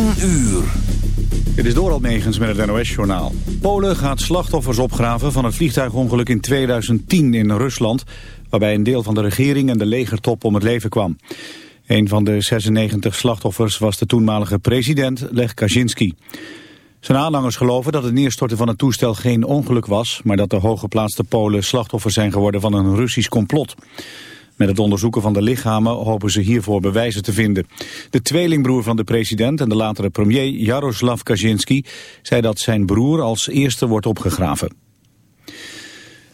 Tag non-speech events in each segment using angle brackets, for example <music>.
10 uur. Is door Almegens met het NOS-journaal. Polen gaat slachtoffers opgraven van het vliegtuigongeluk in 2010 in Rusland... waarbij een deel van de regering en de legertop om het leven kwam. Een van de 96 slachtoffers was de toenmalige president Lech Kaczynski. Zijn aanhangers geloven dat het neerstorten van het toestel geen ongeluk was... maar dat de hooggeplaatste Polen slachtoffers zijn geworden van een Russisch complot. Met het onderzoeken van de lichamen hopen ze hiervoor bewijzen te vinden. De tweelingbroer van de president en de latere premier Jaroslav Kaczynski zei dat zijn broer als eerste wordt opgegraven.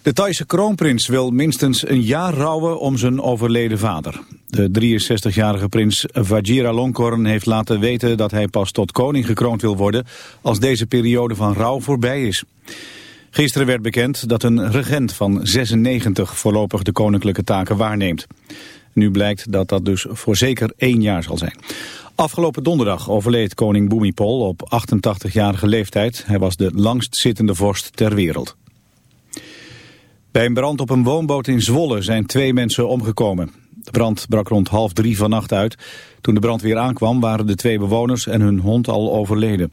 De Thaise kroonprins wil minstens een jaar rouwen om zijn overleden vader. De 63-jarige prins Vajiralongkorn heeft laten weten dat hij pas tot koning gekroond wil worden als deze periode van rouw voorbij is. Gisteren werd bekend dat een regent van 96 voorlopig de koninklijke taken waarneemt. Nu blijkt dat dat dus voor zeker één jaar zal zijn. Afgelopen donderdag overleed koning Bhumipol op 88-jarige leeftijd. Hij was de langstzittende vorst ter wereld. Bij een brand op een woonboot in Zwolle zijn twee mensen omgekomen. De brand brak rond half drie vannacht uit. Toen de brand weer aankwam waren de twee bewoners en hun hond al overleden.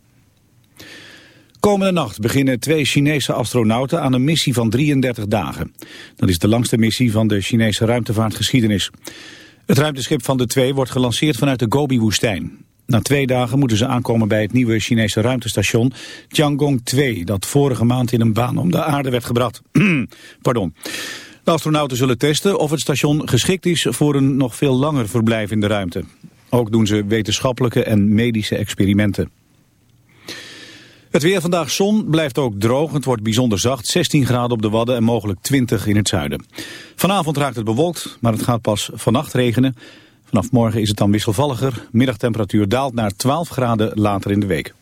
Komende nacht beginnen twee Chinese astronauten aan een missie van 33 dagen. Dat is de langste missie van de Chinese ruimtevaartgeschiedenis. Het ruimteschip van de twee wordt gelanceerd vanuit de Gobi-woestijn. Na twee dagen moeten ze aankomen bij het nieuwe Chinese ruimtestation Tiangong-2... dat vorige maand in een baan om de aarde werd gebracht. <clears throat> Pardon. De astronauten zullen testen of het station geschikt is voor een nog veel langer verblijf in de ruimte. Ook doen ze wetenschappelijke en medische experimenten. Het weer vandaag zon blijft ook droog. Het wordt bijzonder zacht, 16 graden op de Wadden en mogelijk 20 in het zuiden. Vanavond raakt het bewolkt, maar het gaat pas vannacht regenen. Vanaf morgen is het dan wisselvalliger. Middagtemperatuur daalt naar 12 graden later in de week.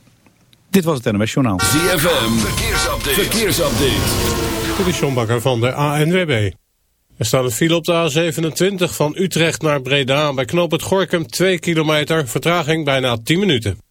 Dit was het NMS Journaal. ZFM, verkeersupdate. verkeersupdate. Dit is John Bakker van de ANWB. Er staat een file op de A27 van Utrecht naar Breda... bij knoop het Gorkum 2 kilometer, vertraging bijna 10 minuten.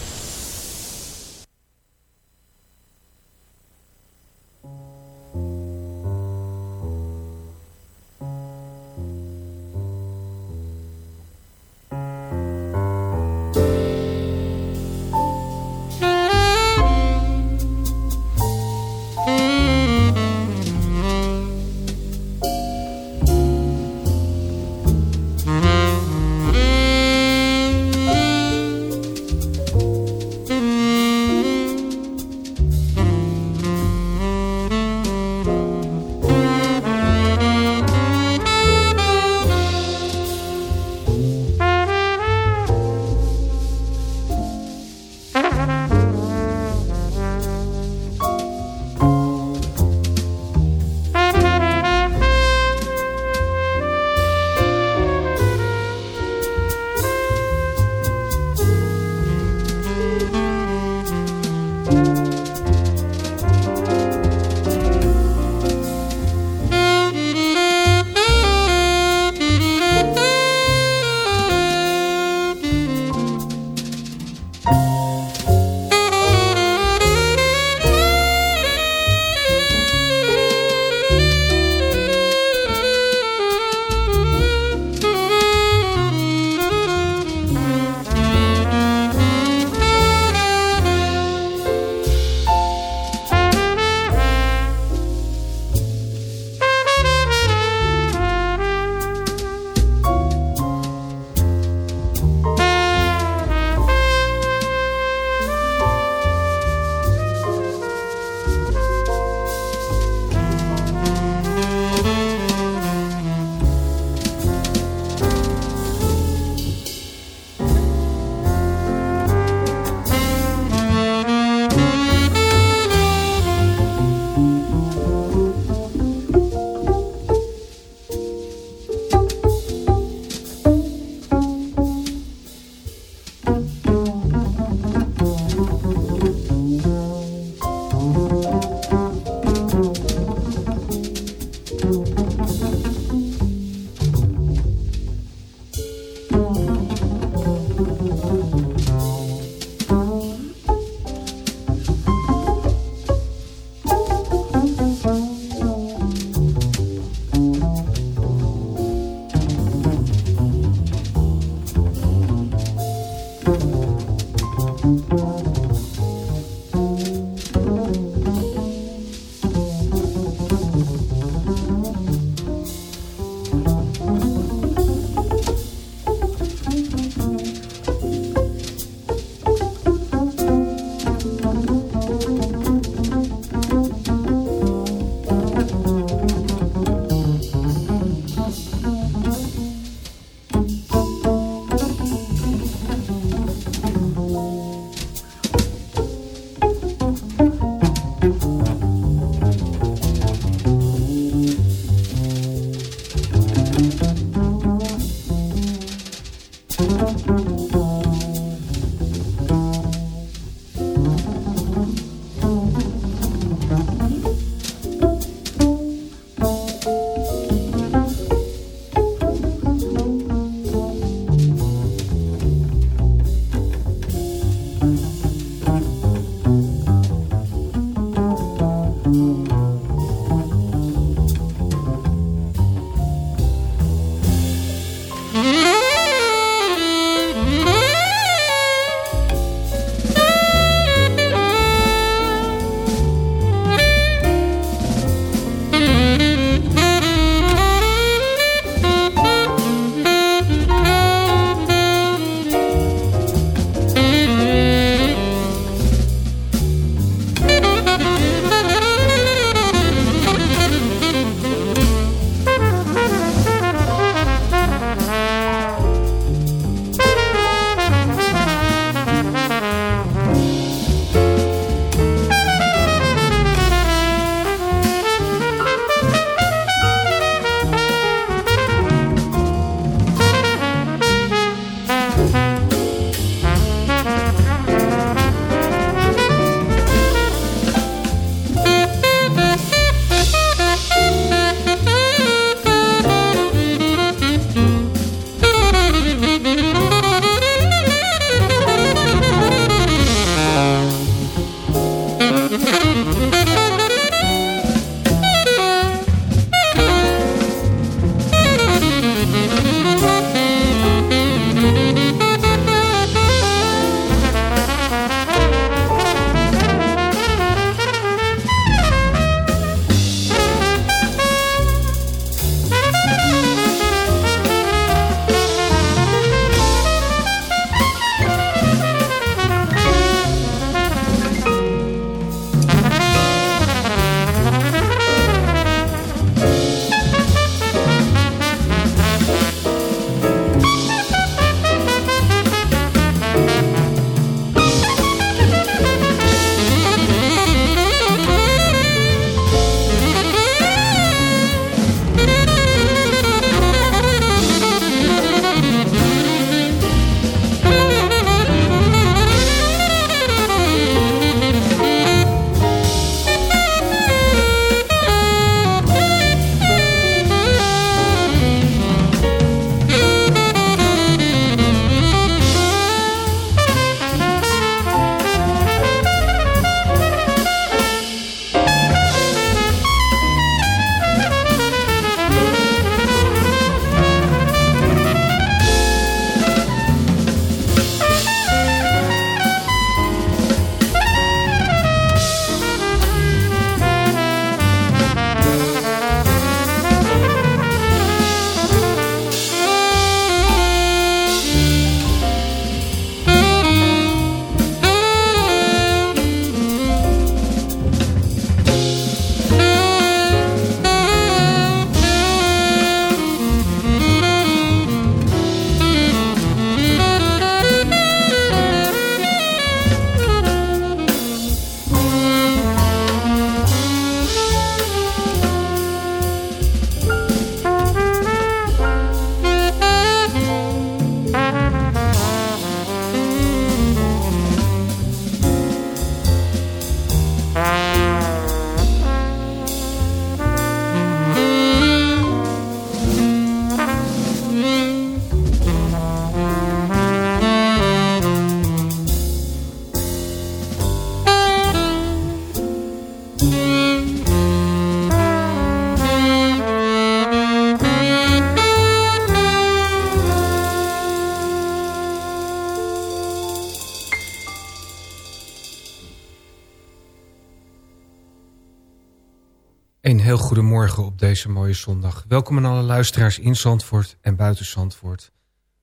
Op deze mooie zondag. Welkom aan alle luisteraars in Zandvoort en buiten Zandvoort.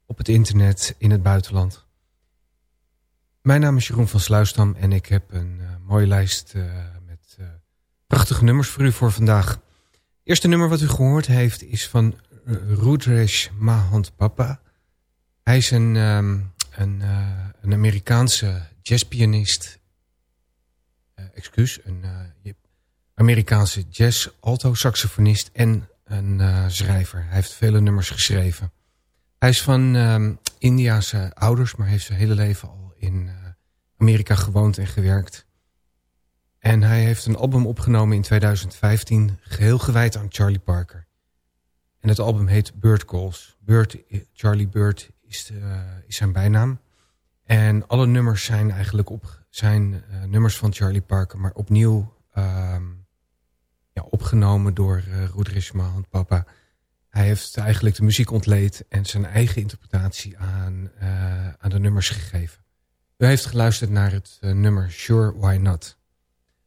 Op het internet, in het buitenland. Mijn naam is Jeroen van Sluisdam en ik heb een uh, mooie lijst uh, met uh, prachtige nummers voor u voor vandaag. Het eerste nummer wat u gehoord heeft is van Rudresh Mahant Papa. Hij is een, um, een, een Amerikaanse jazzpianist. excuus, een Amerikaanse jazz, alto, saxofonist en een uh, schrijver. Hij heeft vele nummers geschreven. Hij is van uh, Indiase ouders, maar heeft zijn hele leven al in uh, Amerika gewoond en gewerkt. En hij heeft een album opgenomen in 2015, geheel gewijd aan Charlie Parker. En het album heet Bird Calls. Bird, Charlie Bird is, de, is zijn bijnaam. En alle nummers zijn eigenlijk op, zijn nummers van Charlie Parker, maar opnieuw... Ehm, opgenomen door uh, Rudrish Papa. Hij heeft eigenlijk de muziek ontleed en zijn eigen interpretatie aan, uh, aan de nummers gegeven. U heeft geluisterd naar het uh, nummer Sure Why Not.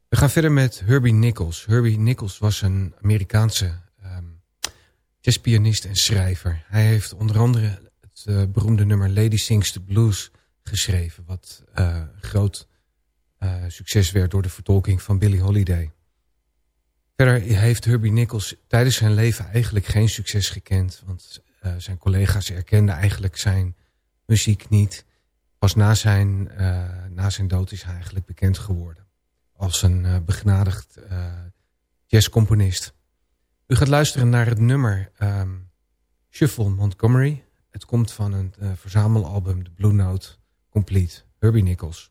We gaan verder met Herbie Nichols. Herbie Nichols was een Amerikaanse um, jazzpianist en schrijver. Hij heeft onder andere het beroemde nummer Lady Sings the Blues geschreven... wat groot succes werd door de vertolking van Billie Holiday. Verder heeft Herbie Nichols tijdens zijn leven eigenlijk geen succes gekend. Want uh, zijn collega's erkenden eigenlijk zijn muziek niet. Pas na zijn, uh, na zijn dood is hij eigenlijk bekend geworden. Als een uh, begenadigd jazzcomponist. U gaat luisteren naar het nummer um, Shuffle Montgomery. Het komt van een verzamelalbum The Blue Note Complete. Herbie Nichols.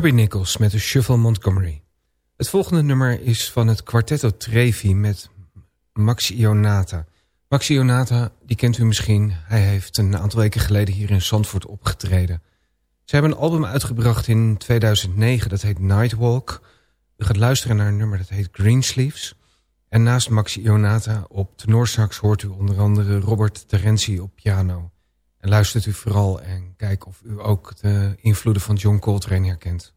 Herbie Nichols met de Shuffle Montgomery. Het volgende nummer is van het Quartetto Trevi met Maxi Ionata. Maxi Ionata, die kent u misschien. Hij heeft een aantal weken geleden hier in Zandvoort opgetreden. Ze hebben een album uitgebracht in 2009, dat heet Nightwalk. U gaat luisteren naar een nummer dat heet Greensleeves. En naast Maxi Ionata op tenorsax hoort u onder andere Robert Terenzi op piano. En luistert u vooral en kijk of u ook de invloeden van John Coltrane herkent.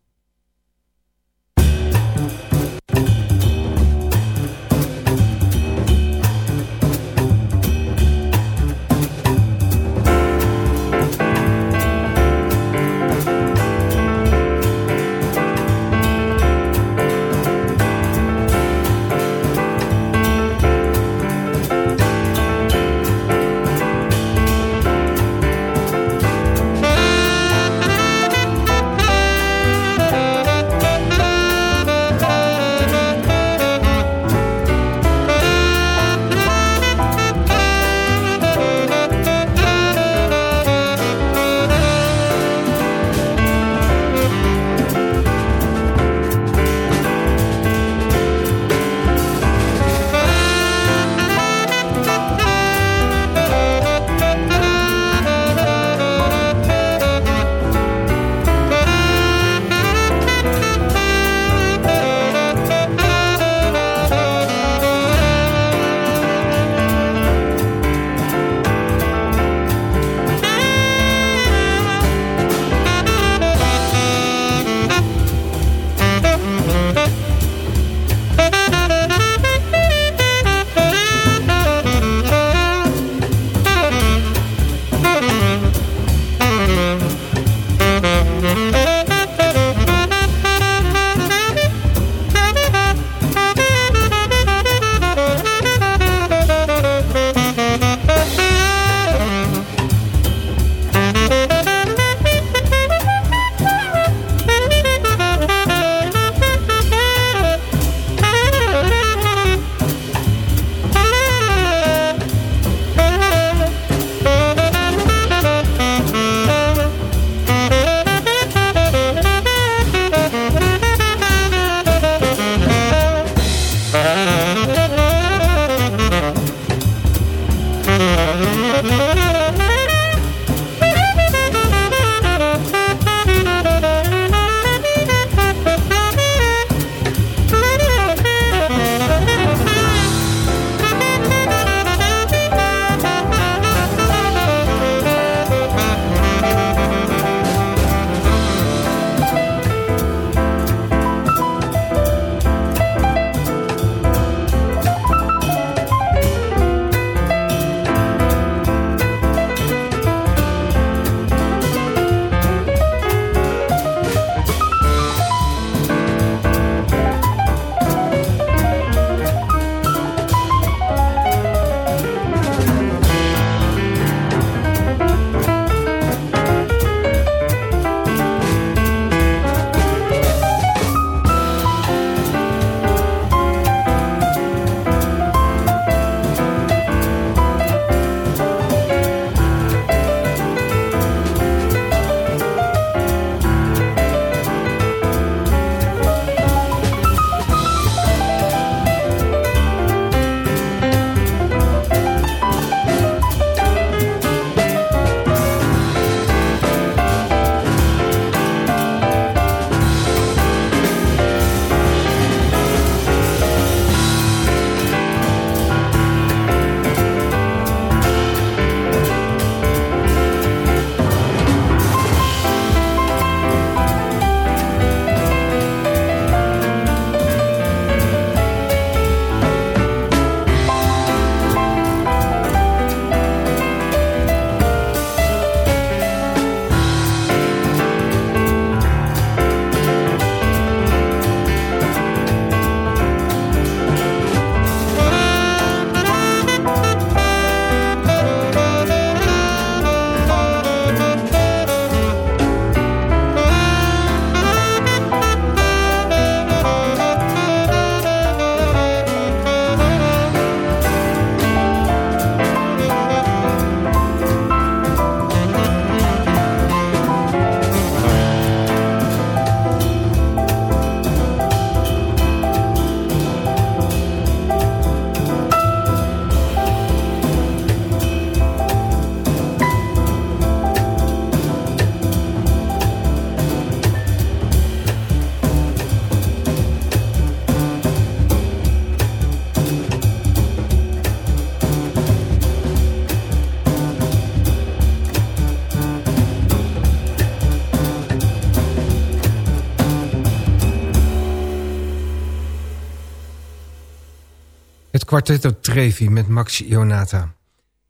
Het kwartetto Trevi met Max Ionata.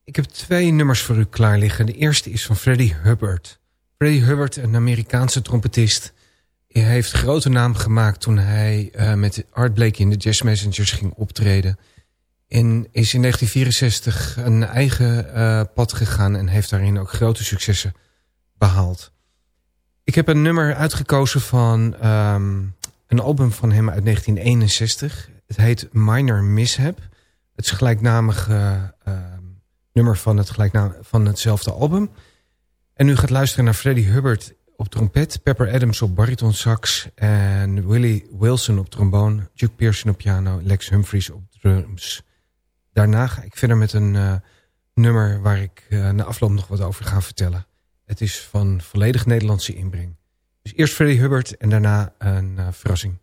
Ik heb twee nummers voor u klaar liggen. De eerste is van Freddie Hubbard. Freddie Hubbard, een Amerikaanse trompetist... Heeft grote naam gemaakt toen hij uh, met Art Blakey in de Jazz Messengers ging optreden. En is in 1964 een eigen uh, pad gegaan en heeft daarin ook grote successen behaald. Ik heb een nummer uitgekozen van um, een album van hem uit 1961. Het heet Minor Mishap. Het gelijknamige uh, nummer van, het gelijknaam, van hetzelfde album. En u gaat luisteren naar Freddie Hubbard op trompet, Pepper Adams op bariton sax en Willie Wilson op trombone, Duke Pearson op piano, Lex Humphries op drums. Daarna ga ik verder met een uh, nummer waar ik uh, na afloop nog wat over ga vertellen. Het is van volledig Nederlandse inbreng. Dus eerst Freddie Hubbard en daarna een verrassing.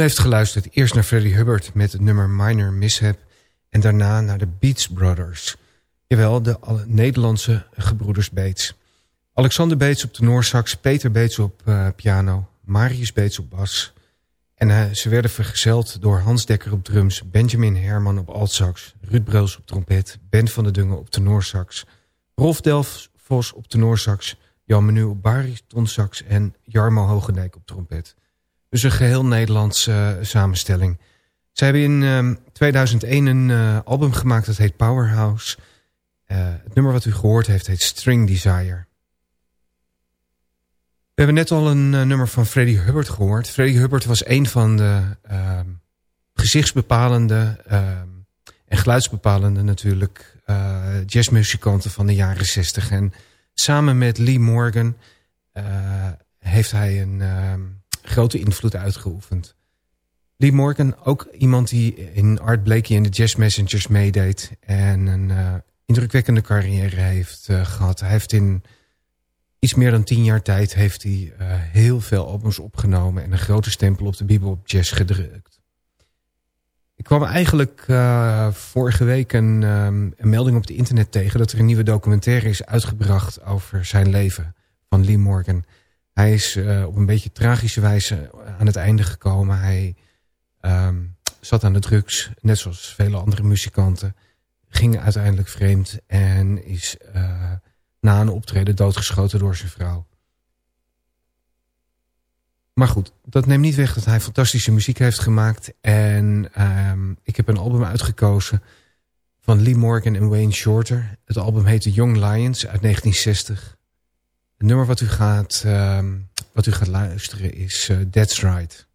Heeft geluisterd eerst naar Freddie Hubbard met het nummer Minor Mishap... en daarna naar de Beats Brothers. Jawel, de Nederlandse gebroeders Beets. Alexander Beets op de Noorsax, Peter Beets op uh, piano... Marius Beets op bas... En uh, ze werden vergezeld door Hans Dekker op drums... Benjamin Herman op altsax... Ruud Breus op trompet... Ben van der Dungen op tenorsax... Rolf Delfos op tenorsax... Jan Menu op baritonsax... en Jarmo Hogendijk op trompet. Dus een geheel Nederlandse uh, samenstelling. Ze hebben in uh, 2001 een uh, album gemaakt dat heet Powerhouse. Uh, het nummer wat u gehoord heeft heet String Desire. We hebben net al een nummer van Freddie Hubbard gehoord. Freddie Hubbard was een van de uh, gezichtsbepalende uh, en geluidsbepalende natuurlijk jazzmuzikanten van de jaren 60. En samen met Lee Morgan heeft hij een grote invloed uitgeoefend. Lee Morgan, ook iemand die in Art Blakey en de Jazz Messengers meedeed. En een indrukwekkende carrière heeft gehad. Hij heeft in iets meer dan tien jaar tijd heeft hij uh, heel veel albums opgenomen... en een grote stempel op de bebop jazz gedrukt. Ik kwam eigenlijk vorige week een, um, een, melding op het internet tegen... dat er een nieuwe documentaire is uitgebracht over zijn leven van Lee Morgan. Hij is uh, op een beetje tragische wijze aan het einde gekomen. Hij um, zat aan de drugs, net zoals vele andere muzikanten. Ging uiteindelijk vreemd en is na een optreden doodgeschoten door zijn vrouw. Maar goed, dat neemt niet weg dat hij fantastische muziek heeft gemaakt. En um, ik heb een album uitgekozen van Lee Morgan en Wayne Shorter. Het album heette Young Lions uit 1960. Het nummer wat u gaat, um, wat u gaat luisteren is uh, That's Right.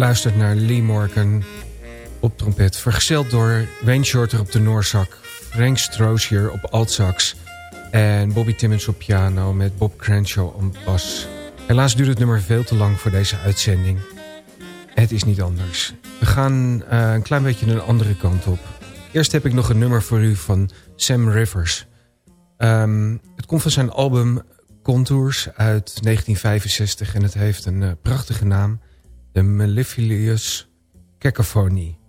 Luistert naar Lee Morgan op trompet. Vergezeld door Wayne Shorter op de Noorzak. Frank Strozier op altsax. En Bobby Timmons op piano met Bob Crenshaw op bas. Helaas duurt het nummer veel te lang voor deze uitzending. Het is niet anders. We gaan uh, een klein beetje een andere kant op. Eerst heb ik nog een nummer voor u van Sam Rivers. Um, het komt van zijn album Contours uit 1965 en het heeft een uh, prachtige naam de Mellifluous Cacophony.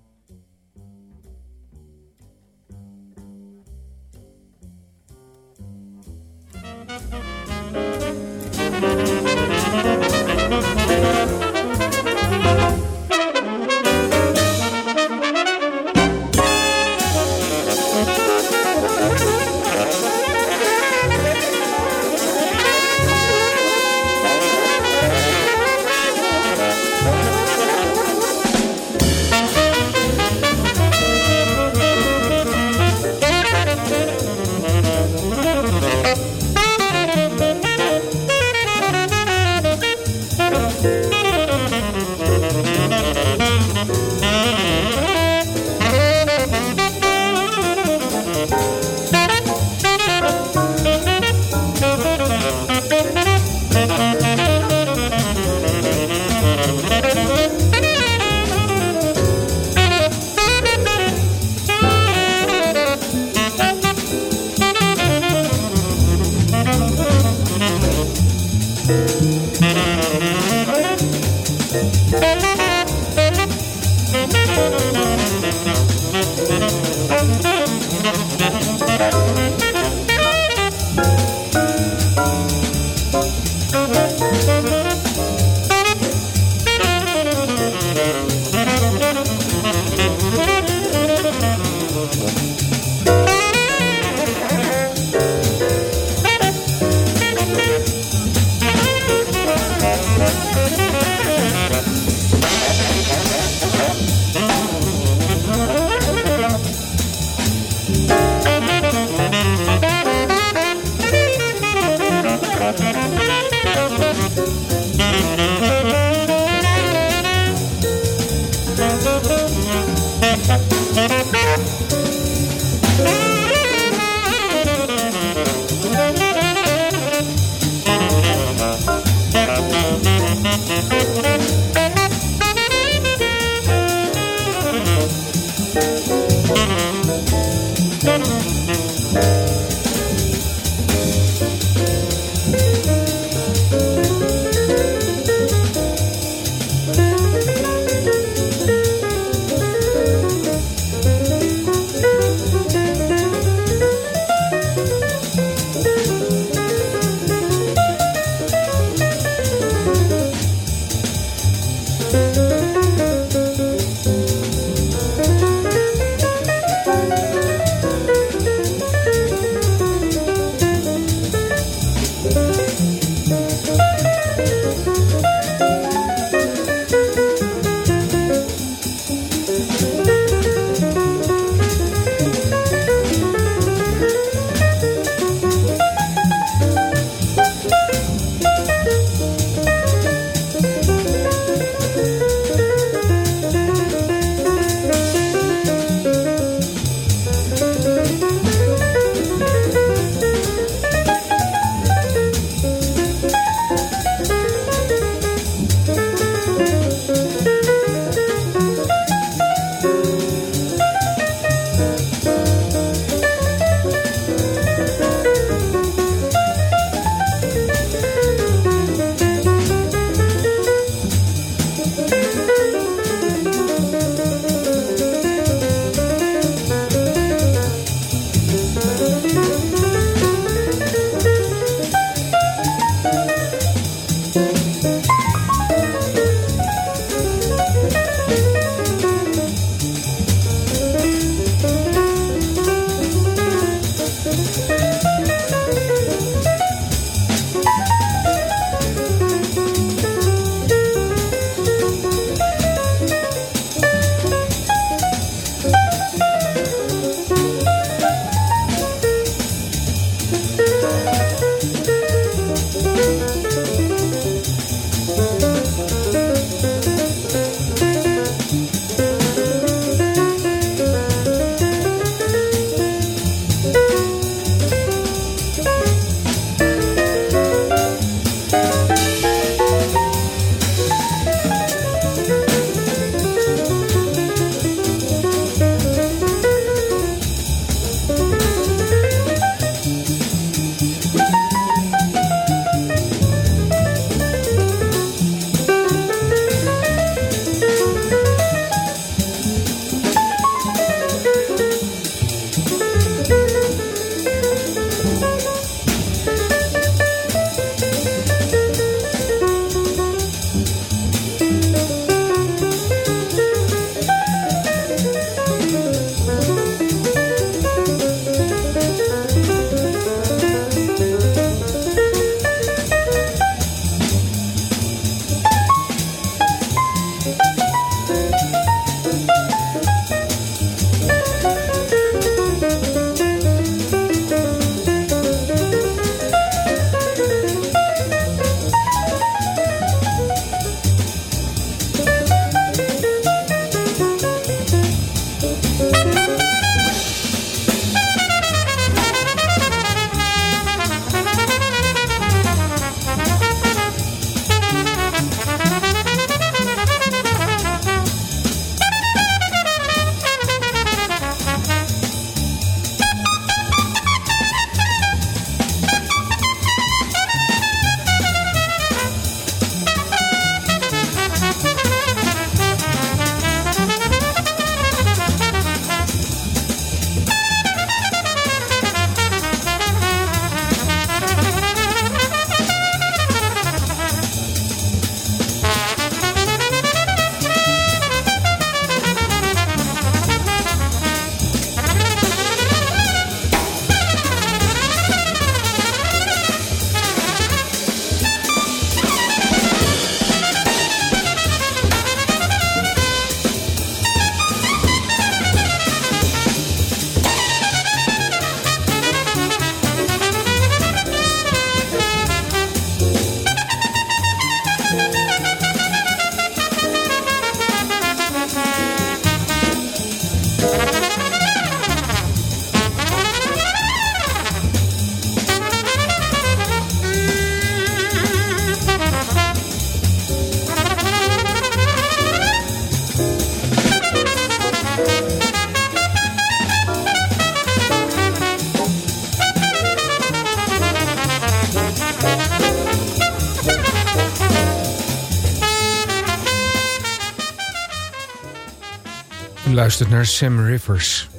Luistert naar Sam Rivers.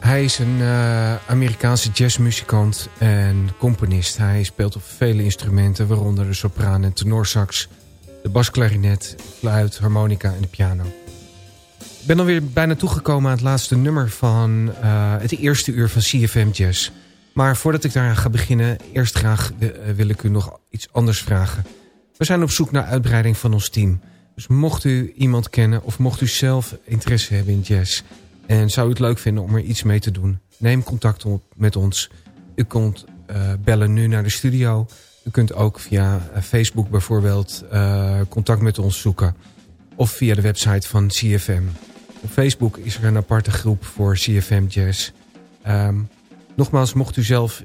Hij is een uh, Amerikaanse jazzmuzikant en componist. Hij speelt op vele instrumenten, waaronder de sopraan en tenorsax... de basklarinet, fluit, harmonica en de piano. Ik ben alweer bijna toegekomen aan het laatste nummer van uh, het eerste uur van CFM Jazz. Maar voordat ik daar ga beginnen, eerst graag uh, wil ik u nog iets anders vragen. We zijn op zoek naar uitbreiding van ons team... Dus mocht u iemand kennen of mocht u zelf interesse hebben in jazz... en zou u het leuk vinden om er iets mee te doen... neem contact op met ons. U kunt uh, bellen nu naar de studio. U kunt ook via uh, Facebook bijvoorbeeld uh, contact met ons zoeken. Of via de website van CFM. Op Facebook is er een aparte groep voor CFM Jazz. Um, nogmaals, mocht u zelf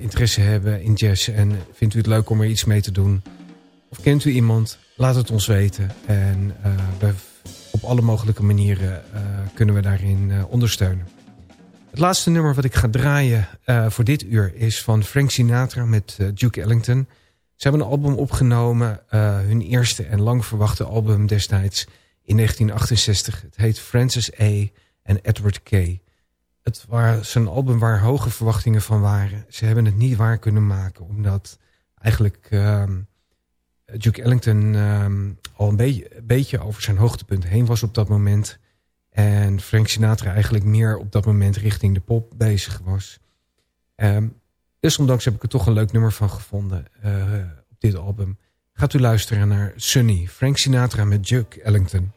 interesse hebben in jazz... en vindt u het leuk om er iets mee te doen... of kent u iemand Laat het ons weten. En uh, we, op alle mogelijke manieren uh, kunnen we daarin uh, ondersteunen. Het laatste nummer wat ik ga draaien voor dit uur is van Frank Sinatra met Duke Ellington. Ze hebben een album opgenomen, hun eerste en lang verwachte album destijds in 1968. Het heet Francis A. en Edward K. Het was een album waar hoge verwachtingen van waren. Ze hebben het niet waar kunnen maken, omdat eigenlijk... Ehm, Duke Ellington um, al een beetje, beetje over zijn hoogtepunt heen was op dat moment. En Frank Sinatra eigenlijk meer op dat moment richting de pop bezig was. Um, desondanks heb ik er toch een leuk nummer van gevonden uh, op dit album. Gaat u luisteren naar Sunny, Frank Sinatra met Duke Ellington.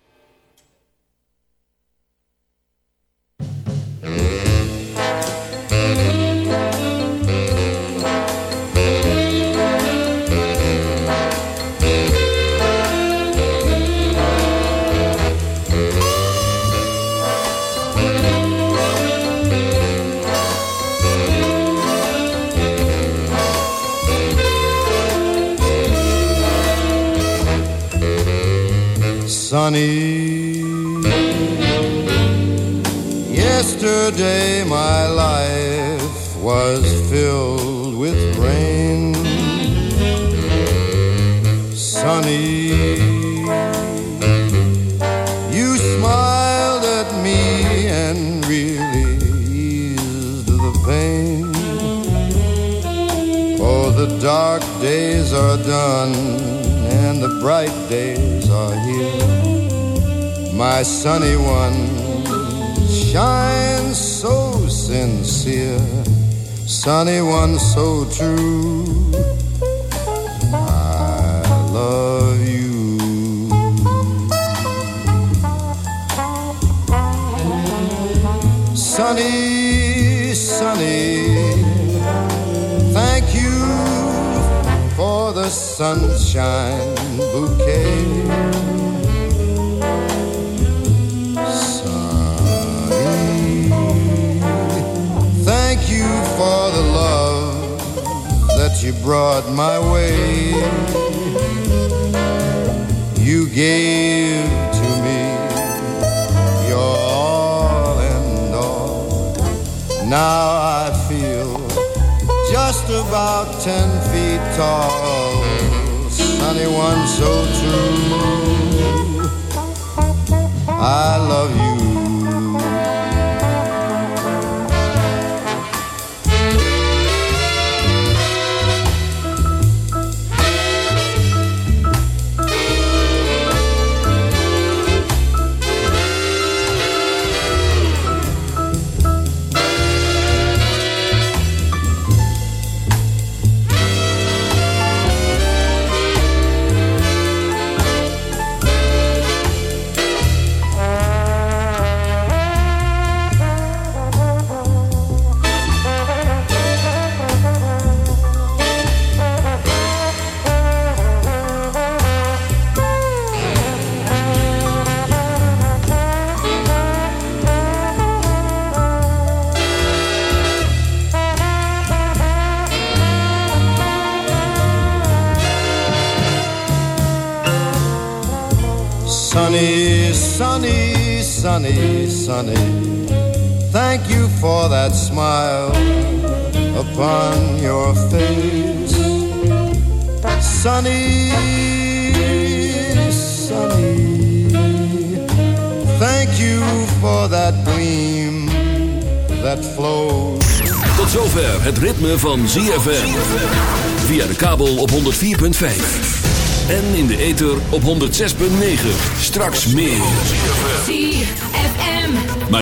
Sunny. Yesterday my life was filled with rain. Sunny, you smiled at me and really eased the pain. Oh, the dark days are done and the bright days are here my sunny one shines so sincere, sunny one so true. I love you. Sunny, sunny, thank you for the sunshine bouquet you brought my way. You gave to me your all and all. Now I feel just about ten feet tall. Sunny one so true. I love you sunny, sunny. Thank you for that smile upon your face. Sunny, sunny. Thank for that gleam that flows. Tot zover het ritme van ZFM. Via de kabel op 104.5. En in de ether op 106.9. Straks meer.